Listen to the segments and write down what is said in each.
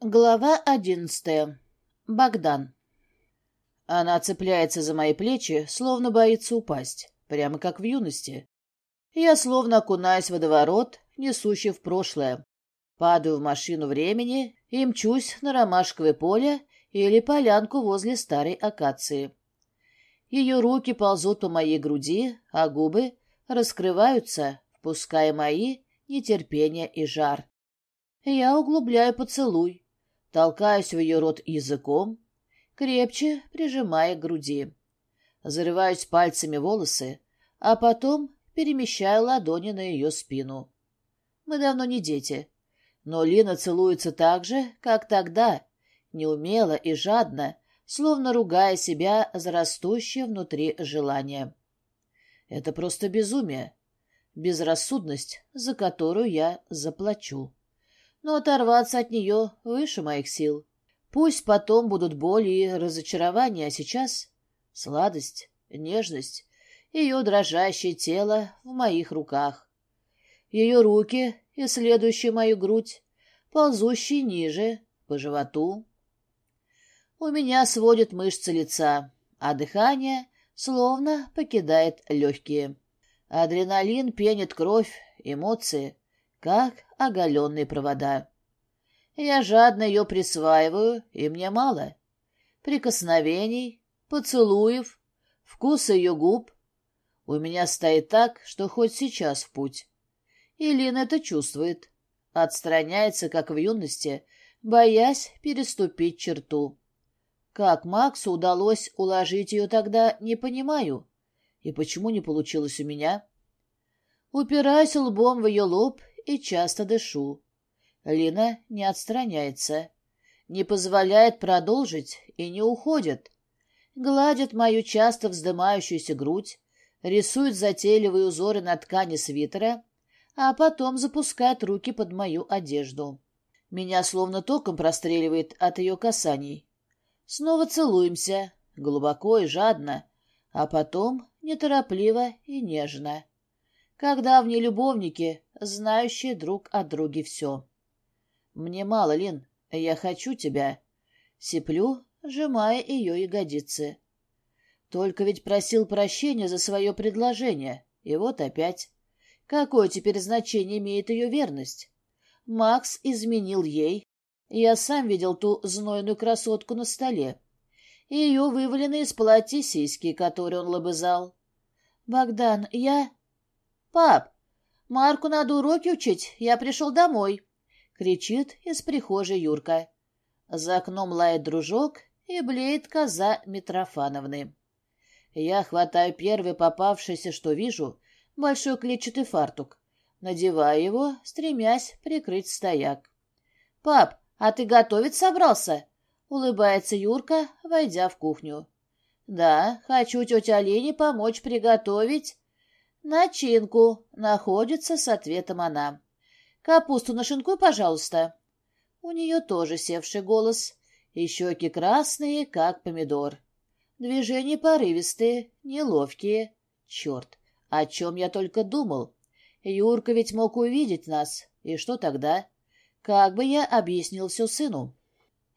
Глава одиннадцатая. Богдан. Она цепляется за мои плечи, словно боится упасть, прямо как в юности. Я словно окунаюсь в водоворот, несущий в прошлое. Падаю в машину времени и мчусь на ромашковое поле или полянку возле старой акации. Ее руки ползут по моей груди, а губы раскрываются, впуская мои нетерпение и жар. Я углубляю поцелуй, Толкаюсь в ее рот языком, крепче прижимая к груди. Зарываюсь пальцами волосы, а потом перемещаю ладони на ее спину. Мы давно не дети, но Лина целуется так же, как тогда, неумело и жадно, словно ругая себя за растущее внутри желание. Это просто безумие, безрассудность, за которую я заплачу но оторваться от нее выше моих сил. Пусть потом будут боли и разочарования, а сейчас сладость, нежность, ее дрожащее тело в моих руках. Ее руки, исследующие мою грудь, ползущие ниже, по животу. У меня сводят мышцы лица, а дыхание словно покидает легкие. Адреналин пенит кровь, эмоции, как оголенные провода. Я жадно ее присваиваю, и мне мало. Прикосновений, поцелуев, вкуса ее губ. У меня стоит так, что хоть сейчас в путь. И Лина это чувствует. Отстраняется, как в юности, боясь переступить черту. Как Максу удалось уложить ее тогда, не понимаю. И почему не получилось у меня? Упираюсь лбом в ее лоб и часто дышу. Лина не отстраняется, не позволяет продолжить и не уходит. Гладит мою часто вздымающуюся грудь, рисует затейливые узоры на ткани свитера, а потом запускает руки под мою одежду. Меня словно током простреливает от ее касаний. Снова целуемся, глубоко и жадно, а потом неторопливо и нежно как давние любовники, знающие друг о друге все. «Мне мало, Лин, я хочу тебя». Сиплю, сжимая ее ягодицы. Только ведь просил прощения за свое предложение, и вот опять. Какое теперь значение имеет ее верность? Макс изменил ей. Я сам видел ту знойную красотку на столе. Ее вываленные из платья сиськи, которые он лобызал. «Богдан, я...» «Пап, Марку надо уроки учить, я пришел домой», — кричит из прихожей Юрка. За окном лает дружок и блеет коза Митрофановны. Я хватаю первый попавшийся, что вижу, большой клетчатый фартук. Надеваю его, стремясь прикрыть стояк. «Пап, а ты готовить собрался?» — улыбается Юрка, войдя в кухню. «Да, хочу тете Олене помочь приготовить...» «Начинку», — находится с ответом она. «Капусту нашинкуй, пожалуйста». У нее тоже севший голос, и щеки красные, как помидор. Движения порывистые, неловкие. Черт, о чем я только думал. Юрка ведь мог увидеть нас. И что тогда? Как бы я объяснил все сыну?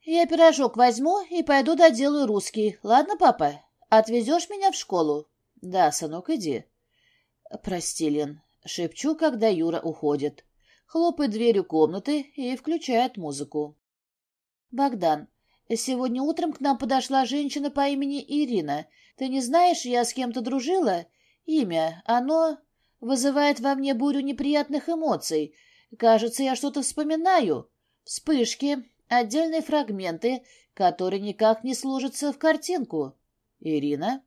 «Я пирожок возьму и пойду доделаю русский. Ладно, папа? Отвезешь меня в школу?» «Да, сынок, иди». «Прости, Лен», — шепчу, когда Юра уходит. Хлопает дверью комнаты и включает музыку. «Богдан, сегодня утром к нам подошла женщина по имени Ирина. Ты не знаешь, я с кем-то дружила? Имя, оно вызывает во мне бурю неприятных эмоций. Кажется, я что-то вспоминаю. Вспышки, отдельные фрагменты, которые никак не сложатся в картинку. Ирина?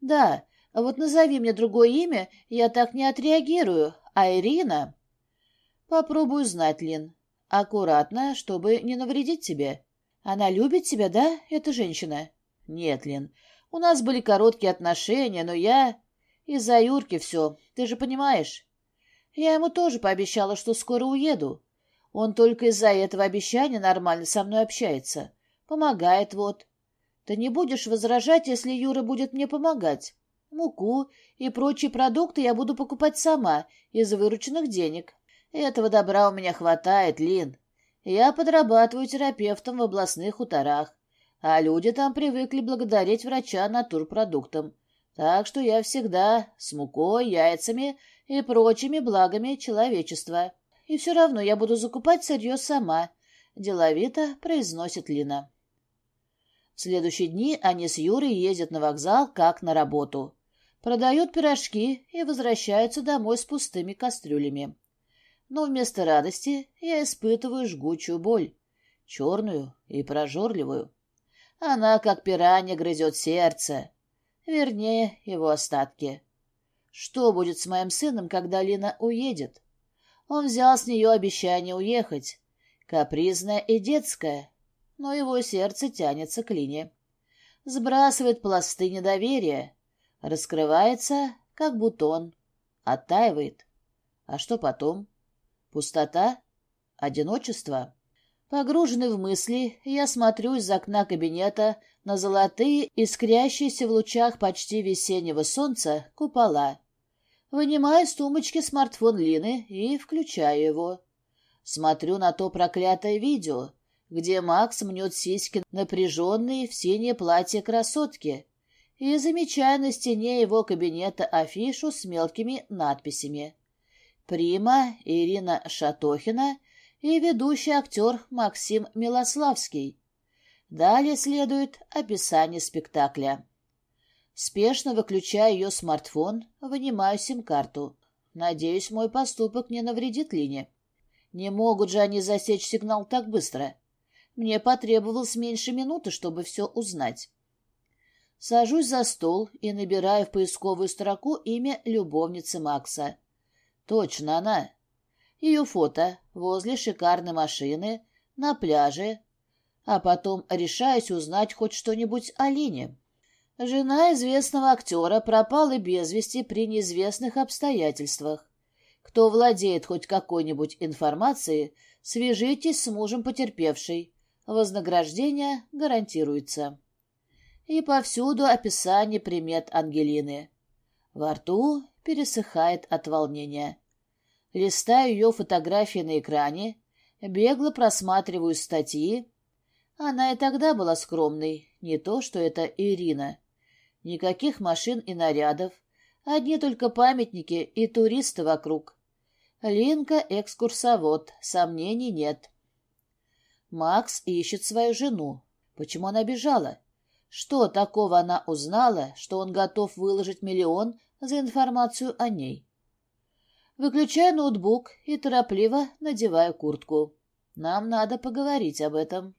Да, а вот назови мне другое имя, я так не отреагирую. А Ирина? Попробую знать, Лин. Аккуратно, чтобы не навредить тебе. Она любит тебя, да, эта женщина? Нет, Лин. У нас были короткие отношения, но я... Из-за Юрки все, ты же понимаешь. Я ему тоже пообещала, что скоро уеду. Он только из-за этого обещания нормально со мной общается. Помогает вот. Ты не будешь возражать, если Юра будет мне помогать? Муку и прочие продукты я буду покупать сама из вырученных денег. Этого добра у меня хватает, Лин. Я подрабатываю терапевтом в областных хуторах, а люди там привыкли благодарить врача натурпродуктом. Так что я всегда с мукой, яйцами и прочими благами человечества. И все равно я буду закупать сырье сама, — деловито произносит Лина. В следующие дни они с Юрой ездят на вокзал, как на работу. Продают пирожки и возвращаются домой с пустыми кастрюлями. Но вместо радости я испытываю жгучую боль, черную и прожорливую. Она, как пиранья, грызет сердце, вернее, его остатки. Что будет с моим сыном, когда Лина уедет? Он взял с нее обещание уехать, капризное и детское, но его сердце тянется к Лине. Сбрасывает пласты недоверия, раскрывается, как бутон, оттаивает. А что потом? Пустота? Одиночество? Погруженный в мысли, я смотрю из окна кабинета на золотые, искрящиеся в лучах почти весеннего солнца, купола. Вынимаю из тумбочки смартфон Лины и включаю его. Смотрю на то проклятое видео, где Макс мнет сиськи напряженные в синее платье красотки, и замечаю на стене его кабинета афишу с мелкими надписями. Прима Ирина Шатохина и ведущий актер Максим Милославский. Далее следует описание спектакля. Спешно выключаю ее смартфон, вынимаю сим-карту. Надеюсь, мой поступок не навредит Лине. Не могут же они засечь сигнал так быстро. Мне потребовалось меньше минуты, чтобы все узнать. Сажусь за стол и набираю в поисковую строку имя любовницы Макса. Точно она. Ее фото возле шикарной машины, на пляже. А потом решаюсь узнать хоть что-нибудь о Лине. Жена известного актера пропала без вести при неизвестных обстоятельствах. Кто владеет хоть какой-нибудь информацией, свяжитесь с мужем потерпевшей. Вознаграждение гарантируется. И повсюду описание примет Ангелины. Во рту пересыхает от волнения. Листаю ее фотографии на экране, бегло просматриваю статьи. Она и тогда была скромной, не то, что это Ирина. Никаких машин и нарядов, одни только памятники и туристы вокруг. Линка — экскурсовод, сомнений нет. Макс ищет свою жену. Почему она бежала? Что такого она узнала, что он готов выложить миллион за информацию о ней? Выключаю ноутбук и торопливо надеваю куртку. Нам надо поговорить об этом.